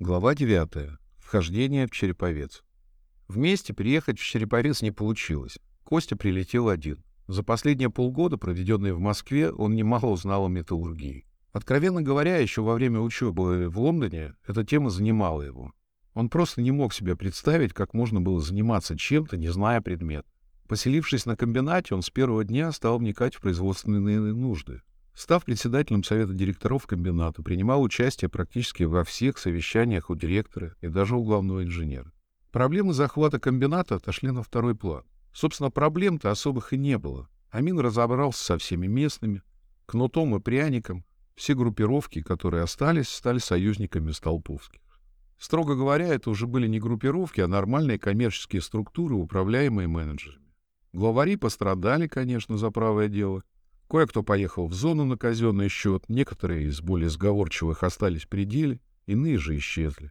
Глава 9. Вхождение в Череповец. Вместе приехать в Череповец не получилось. Костя прилетел один. За последние полгода, проведенные в Москве, он немало узнал о металлургии. Откровенно говоря, еще во время учебы в Лондоне эта тема занимала его. Он просто не мог себе представить, как можно было заниматься чем-то, не зная предмет. Поселившись на комбинате, он с первого дня стал вникать в производственные нужды. Став председателем совета директоров комбината, принимал участие практически во всех совещаниях у директора и даже у главного инженера. Проблемы захвата комбината отошли на второй план. Собственно, проблем-то особых и не было. Амин разобрался со всеми местными, кнутом и пряником. Все группировки, которые остались, стали союзниками Столповских. Строго говоря, это уже были не группировки, а нормальные коммерческие структуры, управляемые менеджерами. Главари пострадали, конечно, за правое дело — Кое-кто поехал в зону на казенный счет, некоторые из более сговорчивых остались при деле, иные же исчезли.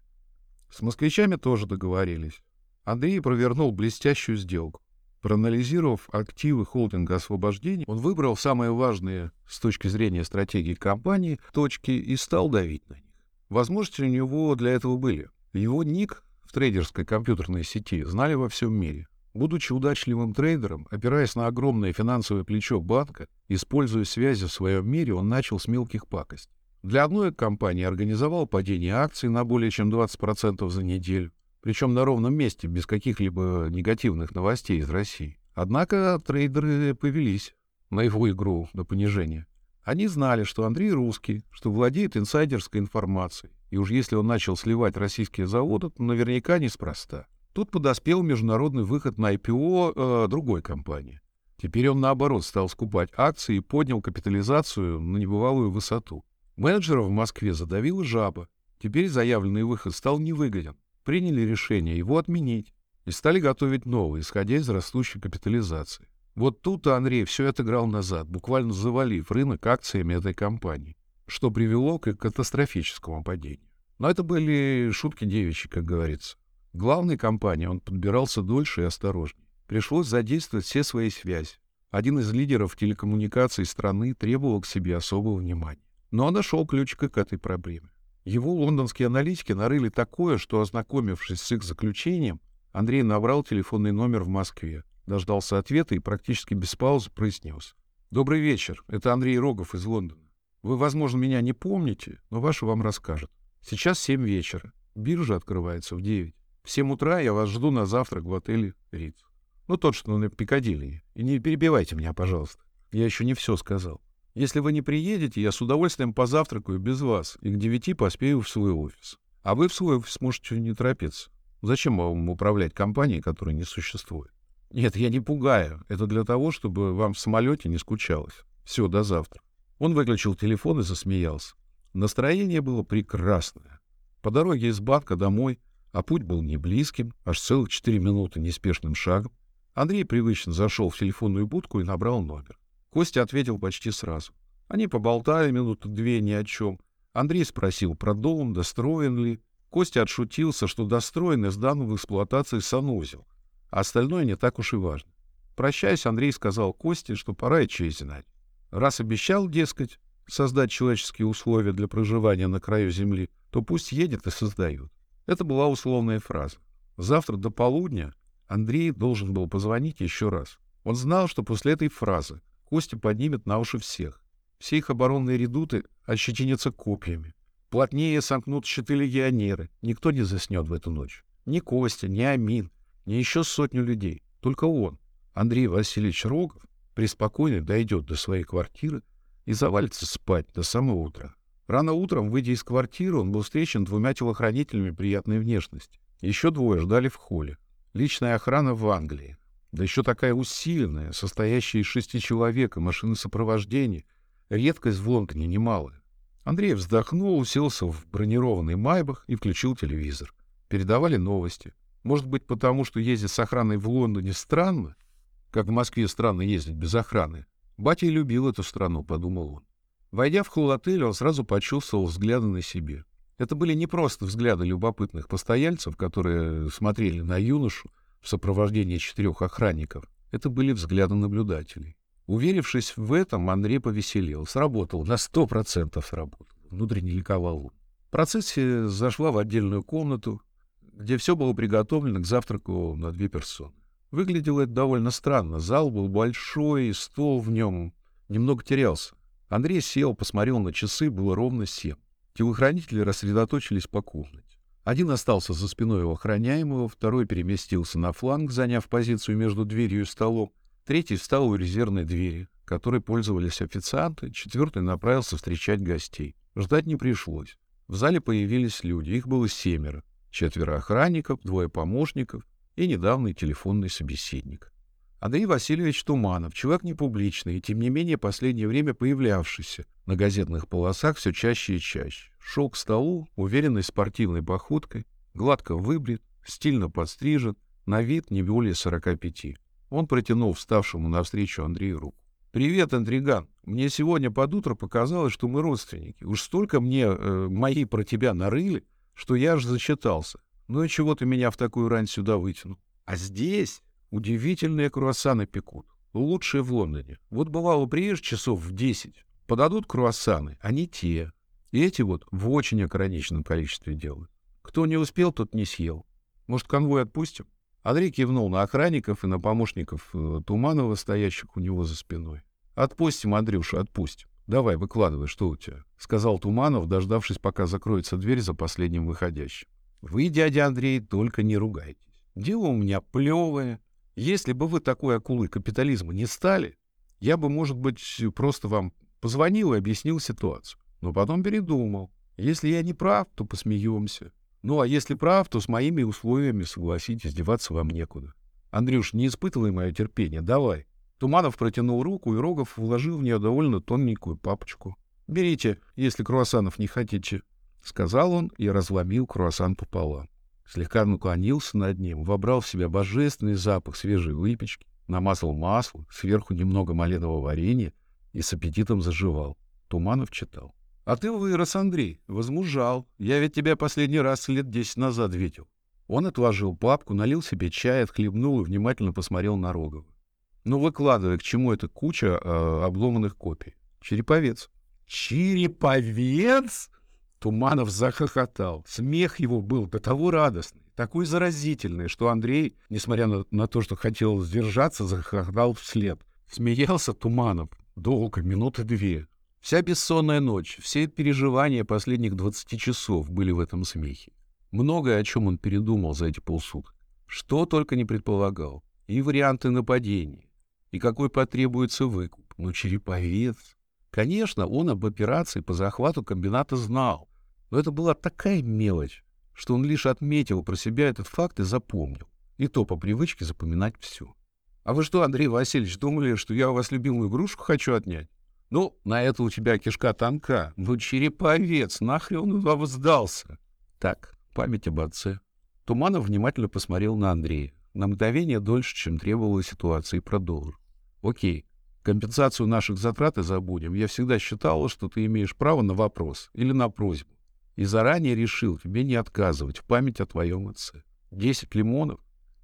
С москвичами тоже договорились. Андрей провернул блестящую сделку. Проанализировав активы холдинга освобождения, он выбрал самые важные с точки зрения стратегии компании точки и стал давить на них. Возможности у него для этого были. Его ник в трейдерской компьютерной сети знали во всем мире. Будучи удачливым трейдером, опираясь на огромное финансовое плечо банка, используя связи в своем мире, он начал с мелких пакостей. Для одной компании организовал падение акций на более чем 20% за неделю, причем на ровном месте, без каких-либо негативных новостей из России. Однако трейдеры повелись на его игру до понижения. Они знали, что Андрей русский, что владеет инсайдерской информацией, и уж если он начал сливать российские заводы, то наверняка неспроста. Тут подоспел международный выход на IPO э, другой компании. Теперь он, наоборот, стал скупать акции и поднял капитализацию на небывалую высоту. Менеджера в Москве задавила жаба. Теперь заявленный выход стал невыгоден. Приняли решение его отменить и стали готовить новый, исходя из растущей капитализации. Вот тут Андрей все отыграл назад, буквально завалив рынок акциями этой компании, что привело к катастрофическому падению. Но это были шутки девичьи, как говорится главной компании он подбирался дольше и осторожнее. Пришлось задействовать все свои связи. Один из лидеров телекоммуникаций страны требовал к себе особого внимания. Но он нашел ключик к этой проблеме. Его лондонские аналитики нарыли такое, что, ознакомившись с их заключением, Андрей набрал телефонный номер в Москве, дождался ответа и практически без паузы произнес. «Добрый вечер. Это Андрей Рогов из Лондона. Вы, возможно, меня не помните, но ваши вам расскажут. Сейчас 7 вечера. Биржа открывается в 9. В 7 утра я вас жду на завтрак в отеле Риц. Ну, тот, что на Пикадилли. И не перебивайте меня, пожалуйста. Я еще не все сказал. Если вы не приедете, я с удовольствием позавтракаю без вас и к девяти поспею в свой офис. А вы в свой офис можете не торопиться. Зачем вам управлять компанией, которая не существует? Нет, я не пугаю. Это для того, чтобы вам в самолете не скучалось. Все, до завтра. Он выключил телефон и засмеялся. Настроение было прекрасное. По дороге из банка домой а путь был не близким, аж целых четыре минуты неспешным шагом. Андрей привычно зашел в телефонную будку и набрал номер. Костя ответил почти сразу. Они поболтали минуты две ни о чем. Андрей спросил про достроен ли. Костя отшутился, что достроен и сдан в эксплуатации санузел. А остальное не так уж и важно. Прощаясь, Андрей сказал Косте, что пора и честь знать. Раз обещал, дескать, создать человеческие условия для проживания на краю земли, то пусть едет и создает. Это была условная фраза. Завтра до полудня Андрей должен был позвонить еще раз. Он знал, что после этой фразы Костя поднимет на уши всех. Все их оборонные редуты ощетинятся копьями. Плотнее сомкнут щиты легионеры. Никто не заснет в эту ночь. Ни Костя, ни Амин, ни еще сотню людей. Только он, Андрей Васильевич Рогов, преспокойно дойдет до своей квартиры и завалится спать до самого утра. Рано утром, выйдя из квартиры, он был встречен двумя телохранителями приятной внешности. Еще двое ждали в холле. Личная охрана в Англии. Да еще такая усиленная, состоящая из шести человек и машины сопровождения. Редкость в Лондоне немалая. Андрей вздохнул, уселся в бронированный майбах и включил телевизор. Передавали новости. Может быть, потому что ездить с охраной в Лондоне странно? Как в Москве странно ездить без охраны. Батя любил эту страну, подумал он. Войдя в холл отеля, он сразу почувствовал взгляды на себе. Это были не просто взгляды любопытных постояльцев, которые смотрели на юношу в сопровождении четырех охранников. Это были взгляды наблюдателей. Уверившись в этом, Андрей повеселел. Сработал, на сто процентов сработал. Внутренне ликовал он. Процессия зашла в отдельную комнату, где все было приготовлено к завтраку на две персоны. Выглядело это довольно странно. Зал был большой, стол в нем немного терялся. Андрей сел, посмотрел на часы, было ровно семь. Телохранители рассредоточились по комнате. Один остался за спиной у охраняемого, второй переместился на фланг, заняв позицию между дверью и столом, третий встал у резервной двери, которой пользовались официанты, четвертый направился встречать гостей. Ждать не пришлось. В зале появились люди, их было семеро. Четверо охранников, двое помощников и недавний телефонный собеседник. Андрей Васильевич Туманов, человек непубличный и, тем не менее, последнее время появлявшийся на газетных полосах все чаще и чаще. Шел к столу, уверенной спортивной походкой, гладко выбрит, стильно подстрижен, на вид не более 45. Он протянул вставшему навстречу Андрею руку. «Привет, интриган. Мне сегодня под утро показалось, что мы родственники. Уж столько мне э, мои про тебя нарыли, что я аж зачитался. Ну и чего ты меня в такую рань сюда вытянул? А здесь Удивительные круассаны пекут. Лучшие в Лондоне. Вот бывало, приедешь часов в десять, подадут круассаны, они те. И эти вот в очень ограниченном количестве делают. Кто не успел, тот не съел. Может, конвой отпустим? Андрей кивнул на охранников и на помощников э, Туманова, стоящих у него за спиной. «Отпустим, Андрюша, отпустим. Давай, выкладывай, что у тебя?» — сказал Туманов, дождавшись, пока закроется дверь за последним выходящим. «Вы, дядя Андрей, только не ругайтесь. Дело у меня плевое, если бы вы такой акулой капитализма не стали, я бы, может быть, просто вам позвонил и объяснил ситуацию. Но потом передумал. Если я не прав, то посмеемся. Ну, а если прав, то с моими условиями, согласитесь, деваться вам некуда. Андрюш, не испытывай мое терпение, давай. Туманов протянул руку, и Рогов вложил в нее довольно тоненькую папочку. «Берите, если круассанов не хотите», — сказал он и разломил круассан пополам слегка наклонился над ним, вобрал в себя божественный запах свежей выпечки, намазал масло, сверху немного малинового варенья и с аппетитом заживал. Туманов читал. — А ты вырос, Андрей, возмужал. Я ведь тебя последний раз лет десять назад видел. Он отложил папку, налил себе чай, отхлебнул и внимательно посмотрел на Рогова. — Ну, выкладывай, к чему эта куча э, обломанных копий? Череповец. — Череповец? Туманов захохотал. Смех его был до того радостный, такой заразительный, что Андрей, несмотря на, на то, что хотел сдержаться, захохотал вслед. Смеялся Туманов долго, минуты две. Вся бессонная ночь, все переживания последних двадцати часов были в этом смехе. Многое, о чем он передумал за эти полсуток. Что только не предполагал. И варианты нападения, и какой потребуется выкуп. Но Череповец... Конечно, он об операции по захвату комбината знал, но это была такая мелочь, что он лишь отметил про себя этот факт и запомнил. И то по привычке запоминать все. А вы что, Андрей Васильевич, думали, что я у вас любимую игрушку хочу отнять? Ну, на это у тебя кишка тонка. Ну, череповец, нахрен он вам сдался? Так, память об отце. Туманов внимательно посмотрел на Андрея. На мгновение дольше, чем требовала ситуация, и продолжил. Окей, компенсацию наших затрат и забудем. Я всегда считала, что ты имеешь право на вопрос или на просьбу и заранее решил тебе не отказывать в память о твоем отце. Десять лимонов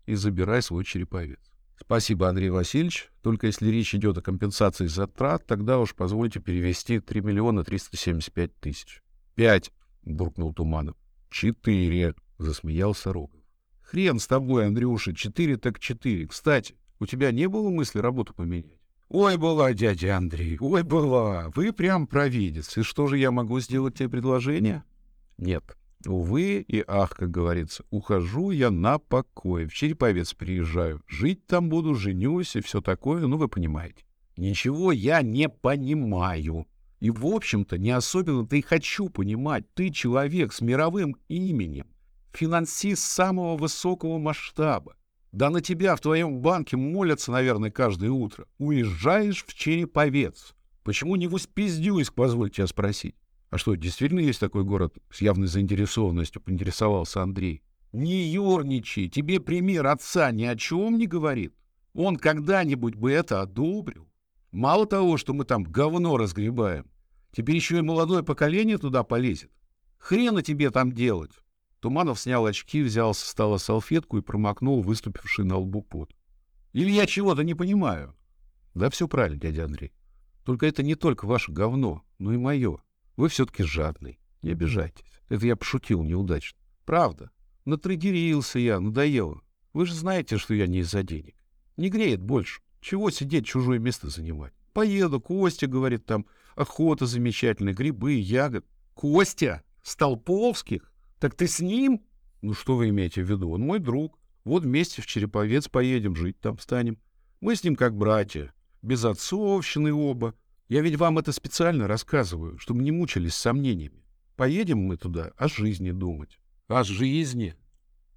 и забирай свой череповец. Спасибо, Андрей Васильевич. Только если речь идет о компенсации затрат, тогда уж позвольте перевести 3 миллиона 375 тысяч. Пять, буркнул Туманов. Четыре, засмеялся Рогов. Хрен с тобой, Андрюша, четыре так четыре. Кстати, у тебя не было мысли работу поменять? Ой, была, дядя Андрей, ой, была. Вы прям провидец. И что же я могу сделать тебе предложение? Нет. Увы и ах, как говорится, ухожу я на покой, в Череповец приезжаю, жить там буду, женюсь и все такое, ну вы понимаете. Ничего я не понимаю. И, в общем-то, не особенно-то и хочу понимать. Ты человек с мировым именем, финансист самого высокого масштаба. Да на тебя в твоем банке молятся, наверное, каждое утро. Уезжаешь в Череповец. Почему не в Усть-Пиздюйск, позвольте тебя спросить? А что, действительно есть такой город с явной заинтересованностью, поинтересовался Андрей. Не юрничай, тебе пример отца ни о чем не говорит. Он когда-нибудь бы это одобрил. Мало того, что мы там говно разгребаем, теперь еще и молодое поколение туда полезет. Хрена тебе там делать. Туманов снял очки, взял со стола салфетку и промокнул выступивший на лбу пот. Или я чего-то не понимаю? Да все правильно, дядя Андрей. Только это не только ваше говно, но и мое. Вы все-таки жадный. Не обижайтесь. Это я пошутил неудачно. Правда. Натрагерился я, надоело. Вы же знаете, что я не из-за денег. Не греет больше. Чего сидеть, чужое место занимать? Поеду, Костя, говорит, там охота замечательная, грибы, ягод. Костя? Столповских? Так ты с ним? Ну, что вы имеете в виду? Он мой друг. Вот вместе в Череповец поедем, жить там станем. Мы с ним как братья. Без отцовщины оба. Я ведь вам это специально рассказываю, чтобы не мучились сомнениями. Поедем мы туда о жизни думать. О жизни?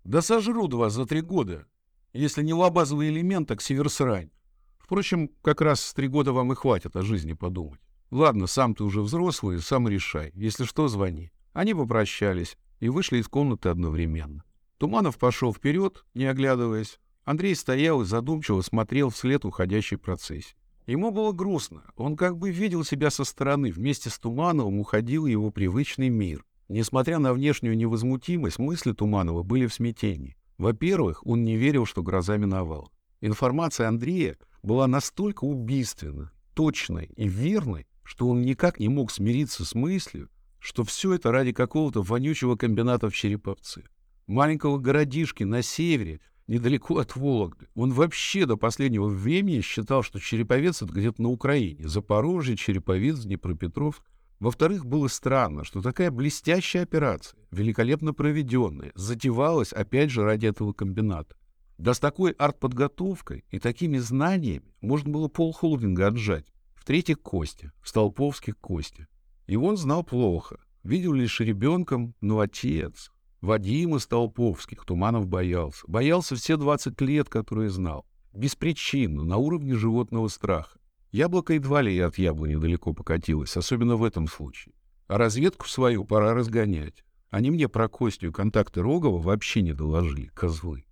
Да сожрут вас за три года. Если не лабазовый элемент, так северсрань. Впрочем, как раз три года вам и хватит о жизни подумать. Ладно, сам ты уже взрослый, сам решай. Если что, звони. Они попрощались и вышли из комнаты одновременно. Туманов пошел вперед, не оглядываясь. Андрей стоял и задумчиво смотрел вслед уходящей процессии. Ему было грустно. Он как бы видел себя со стороны. Вместе с Тумановым уходил его привычный мир. Несмотря на внешнюю невозмутимость, мысли Туманова были в смятении. Во-первых, он не верил, что гроза миновала. Информация Андрея была настолько убийственна, точной и верной, что он никак не мог смириться с мыслью, что все это ради какого-то вонючего комбината в Череповце маленького городишки на севере, недалеко от Вологды. Он вообще до последнего времени считал, что Череповец — это где-то на Украине. Запорожье, Череповец, Днепропетровск. Во-вторых, было странно, что такая блестящая операция, великолепно проведенная, затевалась опять же ради этого комбината. Да с такой артподготовкой и такими знаниями можно было полхолдинга отжать. В-третьих, Костя, Столповский Костя. И он знал плохо, видел лишь ребенком, но отец, Вадима Столповских Туманов боялся. Боялся все 20 лет, которые знал. Беспричинно, на уровне животного страха. Яблоко едва ли от яблони далеко покатилось, особенно в этом случае. А разведку свою пора разгонять. Они мне про Костю и контакты Рогова вообще не доложили, козлы.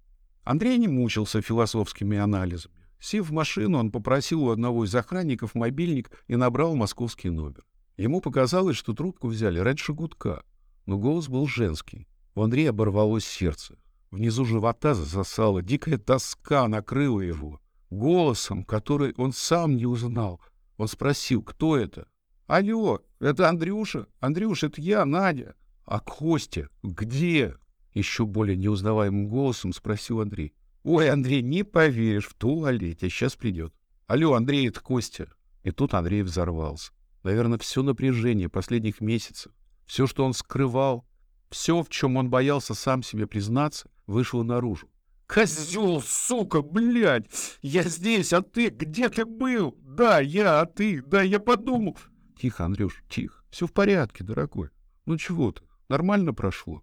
Андрей не мучился философскими анализами. Сев в машину, он попросил у одного из охранников мобильник и набрал московский номер. Ему показалось, что трубку взяли раньше гудка, но голос был женский. У Андрея оборвалось сердце. Внизу живота засосала, дикая тоска накрыла его. Голосом, который он сам не узнал, он спросил, кто это? «Алло, это Андрюша? Андрюша, это я, Надя». «А Костя? Где?» Еще более неузнаваемым голосом спросил Андрей. «Ой, Андрей, не поверишь, в туалете, сейчас придет». «Алло, Андрей, это Костя». И тут Андрей взорвался. Наверное, все напряжение последних месяцев, все, что он скрывал, все, в чем он боялся сам себе признаться, вышло наружу. «Козел, сука, блядь! Я здесь, а ты? Где ты был? Да, я, а ты? Да, я подумал...» «Тихо, Андрюш, тихо. Все в порядке, дорогой. Ну чего ты? Нормально прошло?»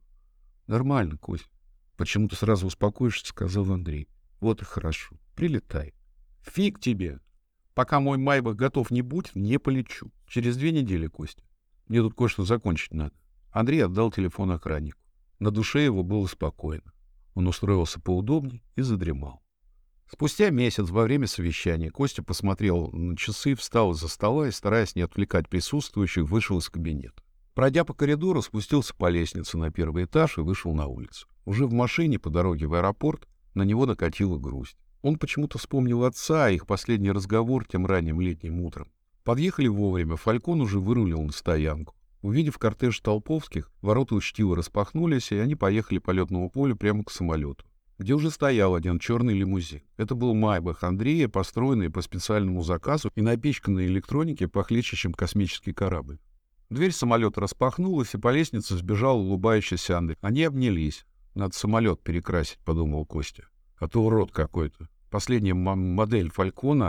«Нормально, Кость. Почему ты сразу успокоишься?» — сказал Андрей. «Вот и хорошо. Прилетай. Фиг тебе. Пока мой Майбах готов не будь, не полечу. Через две недели, Костя. Мне тут кое-что закончить надо. Андрей отдал телефон охраннику. На душе его было спокойно. Он устроился поудобнее и задремал. Спустя месяц во время совещания Костя посмотрел на часы, встал из-за стола и, стараясь не отвлекать присутствующих, вышел из кабинета. Пройдя по коридору, спустился по лестнице на первый этаж и вышел на улицу. Уже в машине по дороге в аэропорт на него накатила грусть. Он почему-то вспомнил отца и их последний разговор тем ранним летним утром. Подъехали вовремя, Фалькон уже вырулил на стоянку. Увидев кортеж Толповских, ворота учтиво распахнулись, и они поехали по летному полю прямо к самолету, где уже стоял один черный лимузин. Это был Майбах Андрея, построенный по специальному заказу и напичканный электронике, похлеще, чем космический корабль. Дверь самолета распахнулась, и по лестнице сбежал улыбающийся Андрей. Они обнялись. Надо самолет перекрасить, подумал Костя. А то урод какой-то. Последняя модель Фалькона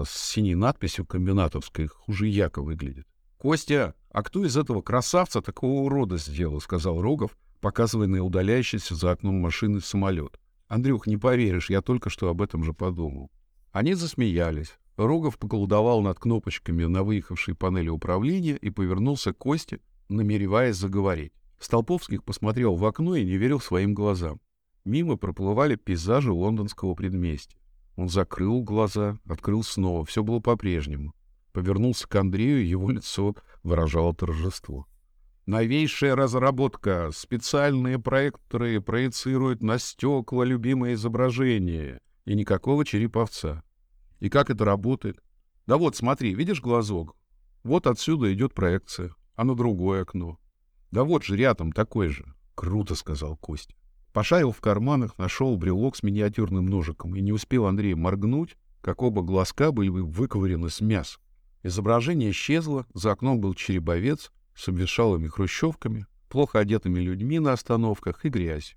а с синей надписью комбинатовской хуже яко выглядит. «Костя, а кто из этого красавца такого урода сделал?» — сказал Рогов, показывая на удаляющийся за окном машины самолет. «Андрюх, не поверишь, я только что об этом же подумал». Они засмеялись. Рогов поколдовал над кнопочками на выехавшей панели управления и повернулся к Косте, намереваясь заговорить. Столповских посмотрел в окно и не верил своим глазам. Мимо проплывали пейзажи лондонского предместья. Он закрыл глаза, открыл снова. Все было по-прежнему повернулся к Андрею, его лицо выражало торжество. Новейшая разработка. Специальные проекторы проецируют на стекла любимое изображение. И никакого череповца. И как это работает? Да вот, смотри, видишь глазок? Вот отсюда идет проекция, а на другое окно. Да вот же рядом такой же. Круто, сказал Костя. Пошарил в карманах, нашел брелок с миниатюрным ножиком, и не успел Андрей моргнуть, как оба глазка были выковырены с мяса. Изображение исчезло, за окном был черебовец с обветшалыми хрущевками, плохо одетыми людьми на остановках и грязь.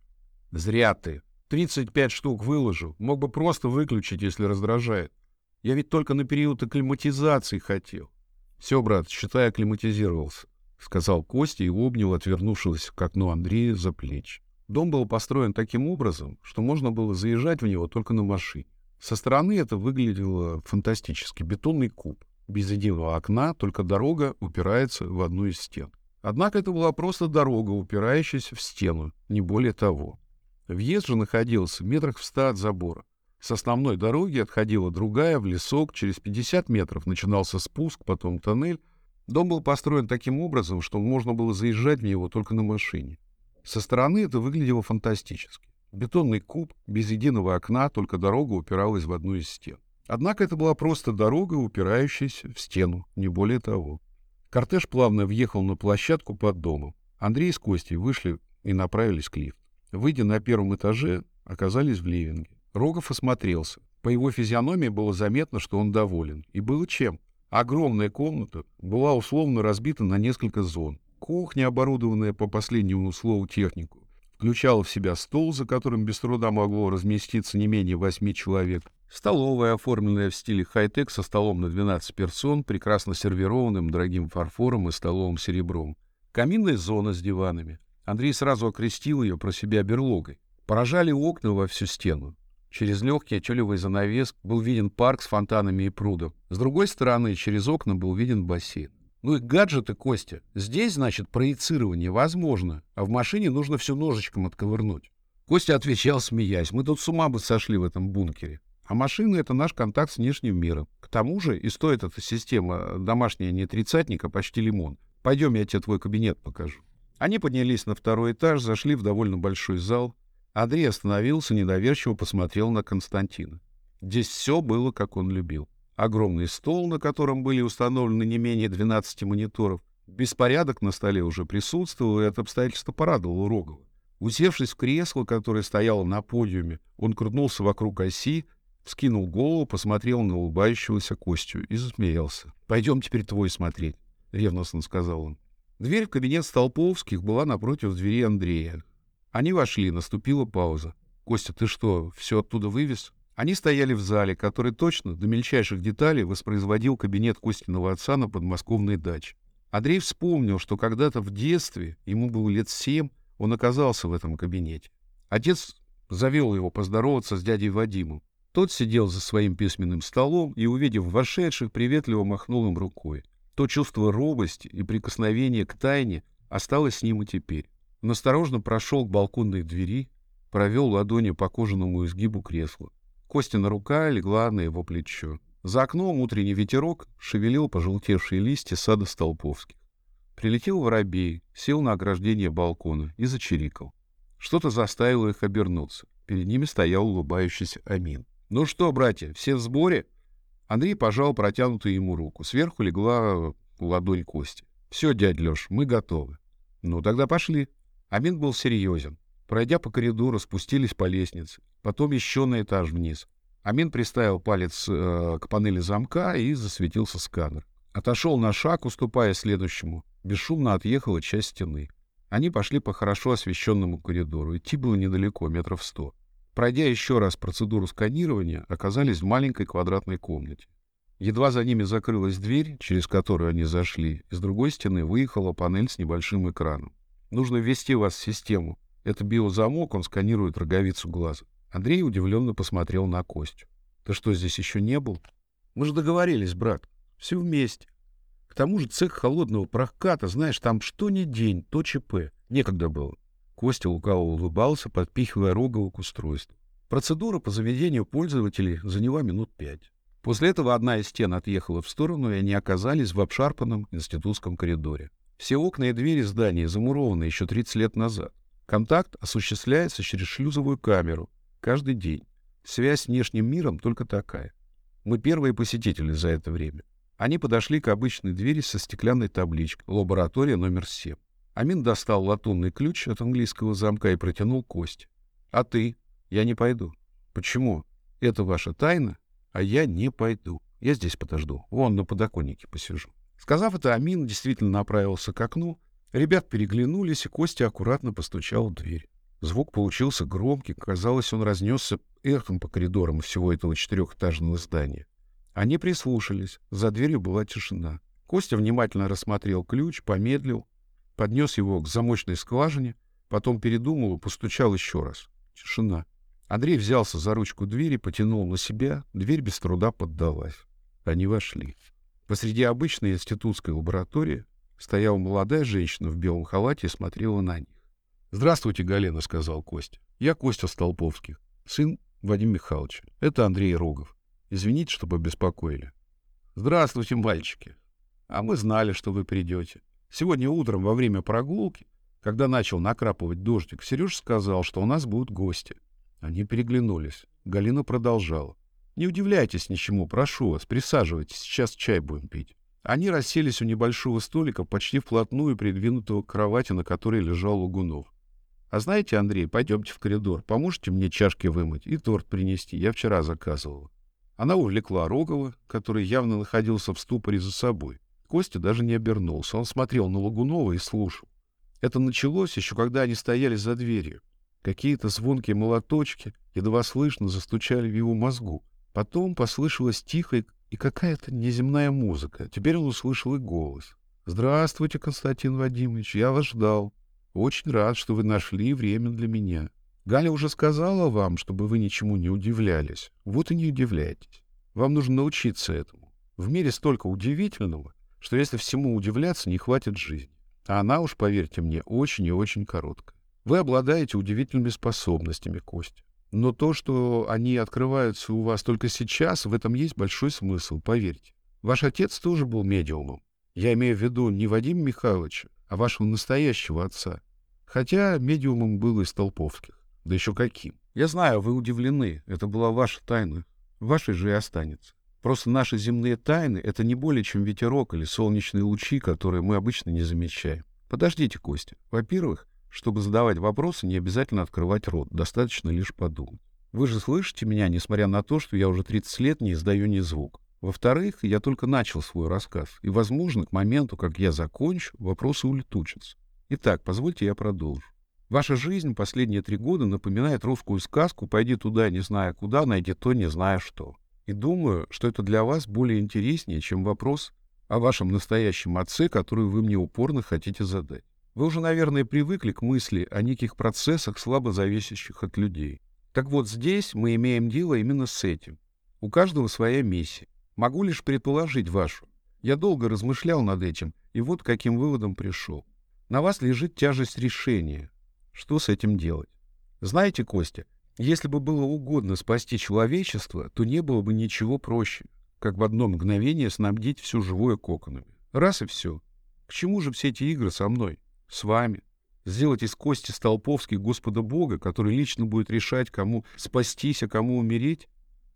Зря ты. 35 штук выложил. Мог бы просто выключить, если раздражает. Я ведь только на период акклиматизации хотел. Все, брат, считай, акклиматизировался, — сказал Костя и обнял отвернувшегося к окну Андрея за плечи. Дом был построен таким образом, что можно было заезжать в него только на машине. Со стороны это выглядело фантастически. Бетонный куб. Без единого окна, только дорога упирается в одну из стен. Однако это была просто дорога, упирающаяся в стену, не более того. Въезд же находился метрах в ста от забора. С основной дороги отходила другая, в лесок, через 50 метров начинался спуск, потом тоннель. Дом был построен таким образом, что можно было заезжать в него только на машине. Со стороны это выглядело фантастически. Бетонный куб, без единого окна, только дорога упиралась в одну из стен. Однако это была просто дорога, упирающаяся в стену, не более того. Кортеж плавно въехал на площадку под домом. Андрей с Костей вышли и направились к лифту. Выйдя на первом этаже, оказались в ливинге. Рогов осмотрелся. По его физиономии было заметно, что он доволен. И было чем. Огромная комната была условно разбита на несколько зон. Кухня, оборудованная по последнему слову технику, включала в себя стол, за которым без труда могло разместиться не менее восьми человек, столовая, оформленная в стиле хай-тек со столом на 12 персон, прекрасно сервированным дорогим фарфором и столовым серебром, каминная зона с диванами. Андрей сразу окрестил ее про себя берлогой. Поражали окна во всю стену. Через легкий тюлевый занавес был виден парк с фонтанами и прудом. С другой стороны, через окна был виден бассейн. Ну и гаджеты, Костя. Здесь, значит, проецирование возможно, а в машине нужно все ножичком отковырнуть. Костя отвечал, смеясь, мы тут с ума бы сошли в этом бункере. А машина — это наш контакт с внешним миром. К тому же и стоит эта система домашняя не тридцатника, почти лимон. Пойдем, я тебе твой кабинет покажу. Они поднялись на второй этаж, зашли в довольно большой зал. Андрей остановился, недоверчиво посмотрел на Константина. Здесь все было, как он любил огромный стол, на котором были установлены не менее 12 мониторов. Беспорядок на столе уже присутствовал, и это обстоятельство порадовало Рогова. Усевшись в кресло, которое стояло на подиуме, он крутнулся вокруг оси, вскинул голову, посмотрел на улыбающегося Костю и засмеялся. — Пойдем теперь твой смотреть, — ревностно сказал он. Дверь в кабинет Столповских была напротив двери Андрея. Они вошли, наступила пауза. — Костя, ты что, все оттуда вывез? Они стояли в зале, который точно до мельчайших деталей воспроизводил кабинет Костиного отца на подмосковной даче. Андрей вспомнил, что когда-то в детстве, ему было лет семь, он оказался в этом кабинете. Отец завел его поздороваться с дядей Вадимом. Тот сидел за своим письменным столом и, увидев вошедших, приветливо махнул им рукой. То чувство робости и прикосновения к тайне осталось с ним и теперь. Он осторожно прошел к балконной двери, провел ладонью по кожаному изгибу кресла. Костина рука легла на его плечо. За окном утренний ветерок шевелил пожелтевшие листья сада Столповских. Прилетел воробей, сел на ограждение балкона и зачирикал. Что-то заставило их обернуться. Перед ними стоял улыбающийся Амин. «Ну что, братья, все в сборе?» Андрей пожал протянутую ему руку. Сверху легла ладонь Кости. «Все, дядь Леш, мы готовы». «Ну, тогда пошли». Амин был серьезен. Пройдя по коридору, спустились по лестнице, потом еще на этаж вниз. Амин приставил палец э, к панели замка и засветился сканер. Отошел на шаг, уступая следующему. Бесшумно отъехала часть стены. Они пошли по хорошо освещенному коридору. Идти было недалеко, метров сто. Пройдя еще раз процедуру сканирования, оказались в маленькой квадратной комнате. Едва за ними закрылась дверь, через которую они зашли, из другой стены выехала панель с небольшим экраном. «Нужно ввести вас в систему», это биозамок, он сканирует роговицу глаза. Андрей удивленно посмотрел на Костю. Ты что, здесь еще не был? Мы же договорились, брат. Все вместе. К тому же цех холодного проката, знаешь, там что ни день, то ЧП. Некогда было. Костя лукаво улыбался, подпихивая Рогова к устройству. Процедура по заведению пользователей заняла минут пять. После этого одна из стен отъехала в сторону, и они оказались в обшарпанном институтском коридоре. Все окна и двери здания замурованы еще 30 лет назад. Контакт осуществляется через шлюзовую камеру каждый день. Связь с внешним миром только такая. Мы первые посетители за это время. Они подошли к обычной двери со стеклянной табличкой «Лаборатория номер 7». Амин достал латунный ключ от английского замка и протянул кость. «А ты?» «Я не пойду». «Почему?» «Это ваша тайна, а я не пойду. Я здесь подожду. Вон на подоконнике посижу». Сказав это, Амин действительно направился к окну. Ребят переглянулись, и Костя аккуратно постучал в дверь. Звук получился громкий, казалось, он разнесся эхом по коридорам всего этого четырехэтажного здания. Они прислушались, за дверью была тишина. Костя внимательно рассмотрел ключ, помедлил, поднес его к замочной скважине, потом передумал и постучал еще раз. Тишина. Андрей взялся за ручку двери, потянул на себя, дверь без труда поддалась. Они вошли. Посреди обычной институтской лаборатории стояла молодая женщина в белом халате и смотрела на них. «Здравствуйте, Галина», — сказал Костя. «Я Костя Столповских, сын Вадима Михайловича. Это Андрей Рогов. Извините, что побеспокоили». «Здравствуйте, мальчики. А мы знали, что вы придете. Сегодня утром во время прогулки, когда начал накрапывать дождик, Сереж сказал, что у нас будут гости». Они переглянулись. Галина продолжала. «Не удивляйтесь ничему, прошу вас, присаживайтесь, сейчас чай будем пить». Они расселись у небольшого столика, почти вплотную придвинутого к кровати, на которой лежал Лугунов. А знаете, Андрей, пойдемте в коридор, поможете мне чашки вымыть и торт принести, я вчера заказывала. Она увлекла Рогова, который явно находился в ступоре за собой. Костя даже не обернулся, он смотрел на Лагунова и слушал. Это началось еще когда они стояли за дверью. Какие-то звонкие молоточки едва слышно застучали в его мозгу. Потом послышалась тихая и какая-то неземная музыка. Теперь он услышал и голос. «Здравствуйте, Константин Вадимович, я вас ждал». Очень рад, что вы нашли время для меня. Галя уже сказала вам, чтобы вы ничему не удивлялись. Вот и не удивляйтесь. Вам нужно научиться этому. В мире столько удивительного, что если всему удивляться, не хватит жизни. А она уж, поверьте мне, очень и очень короткая. Вы обладаете удивительными способностями, Костя. Но то, что они открываются у вас только сейчас, в этом есть большой смысл, поверьте. Ваш отец тоже был медиумом. Я имею в виду не Вадима Михайловича, а вашего настоящего отца. Хотя медиумом был из Толповских. Да еще каким. Я знаю, вы удивлены. Это была ваша тайна. Вашей же и останется. Просто наши земные тайны — это не более чем ветерок или солнечные лучи, которые мы обычно не замечаем. Подождите, Костя. Во-первых, чтобы задавать вопросы, не обязательно открывать рот. Достаточно лишь подумать. Вы же слышите меня, несмотря на то, что я уже 30 лет не издаю ни звук. Во-вторых, я только начал свой рассказ, и, возможно, к моменту, как я закончу, вопросы улетучатся. Итак, позвольте я продолжу. Ваша жизнь последние три года напоминает русскую сказку «Пойди туда, не зная куда, найди то, не зная что». И думаю, что это для вас более интереснее, чем вопрос о вашем настоящем отце, который вы мне упорно хотите задать. Вы уже, наверное, привыкли к мысли о неких процессах, слабо зависящих от людей. Так вот, здесь мы имеем дело именно с этим. У каждого своя миссия. Могу лишь предположить вашу. Я долго размышлял над этим, и вот каким выводом пришел. На вас лежит тяжесть решения. Что с этим делать? Знаете, Костя, если бы было угодно спасти человечество, то не было бы ничего проще, как в одно мгновение снабдить все живое коконами. Раз и все. К чему же все эти игры со мной? С вами? Сделать из Кости Столповский Господа Бога, который лично будет решать, кому спастись, а кому умереть?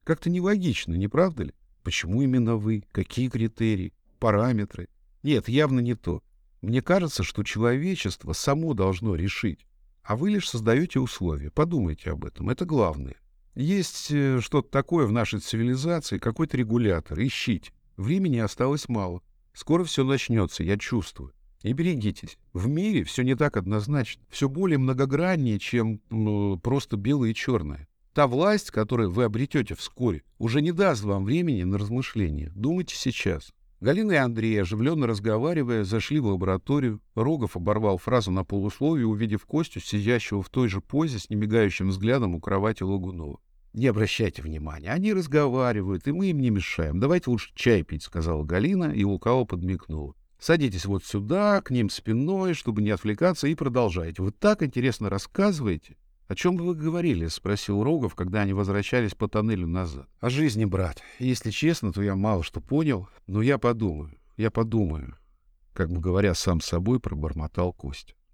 Как-то нелогично, не правда ли? Почему именно вы? Какие критерии? Параметры? Нет, явно не то. Мне кажется, что человечество само должно решить. А вы лишь создаете условия. Подумайте об этом. Это главное. Есть э, что-то такое в нашей цивилизации, какой-то регулятор. Ищите. Времени осталось мало. Скоро все начнется, я чувствую. И берегитесь. В мире все не так однозначно. Все более многограннее, чем ну, просто белое и черное. Та власть, которую вы обретете вскоре, уже не даст вам времени на размышления. Думайте сейчас. Галина и Андрей, оживленно разговаривая, зашли в лабораторию. Рогов оборвал фразу на полусловие, увидев Костю, сидящего в той же позе с немигающим взглядом у кровати Логунова. «Не обращайте внимания, они разговаривают, и мы им не мешаем. Давайте лучше чай пить», — сказала Галина и лукаво подмигнула. «Садитесь вот сюда, к ним спиной, чтобы не отвлекаться, и продолжайте. Вы так интересно рассказываете». «О чем вы говорили?» — спросил Рогов, когда они возвращались по тоннелю назад. «О жизни, брат. Если честно, то я мало что понял, но я подумаю, я подумаю», — как бы говоря сам собой, пробормотал Костя.